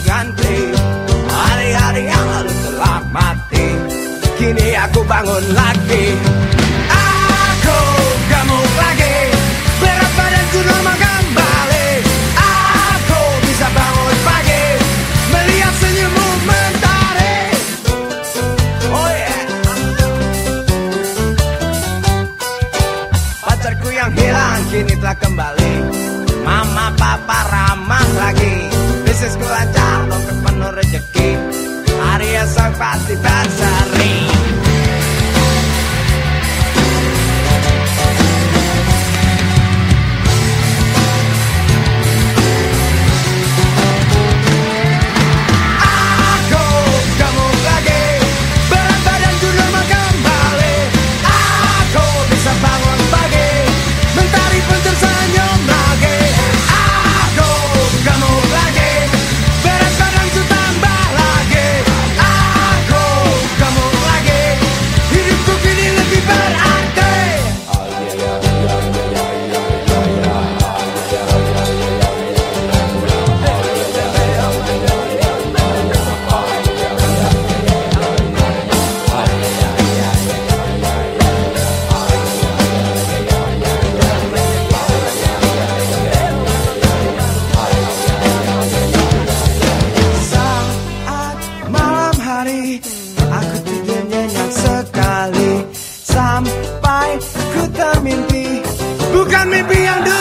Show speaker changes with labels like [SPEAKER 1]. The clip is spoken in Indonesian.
[SPEAKER 1] berganti Hari-hari yang lalu telah mati. Kini aku bangun lagi. Aku gemuk lagi. Berat badanku normal kembali. Aku bisa bangun pagi. Melihat senyummu mentari. Oh yeah. Pacarku yang hilang kini telah kembali. Mama papa ramah lagi. Bisnisku lancar. fast, got me beyond the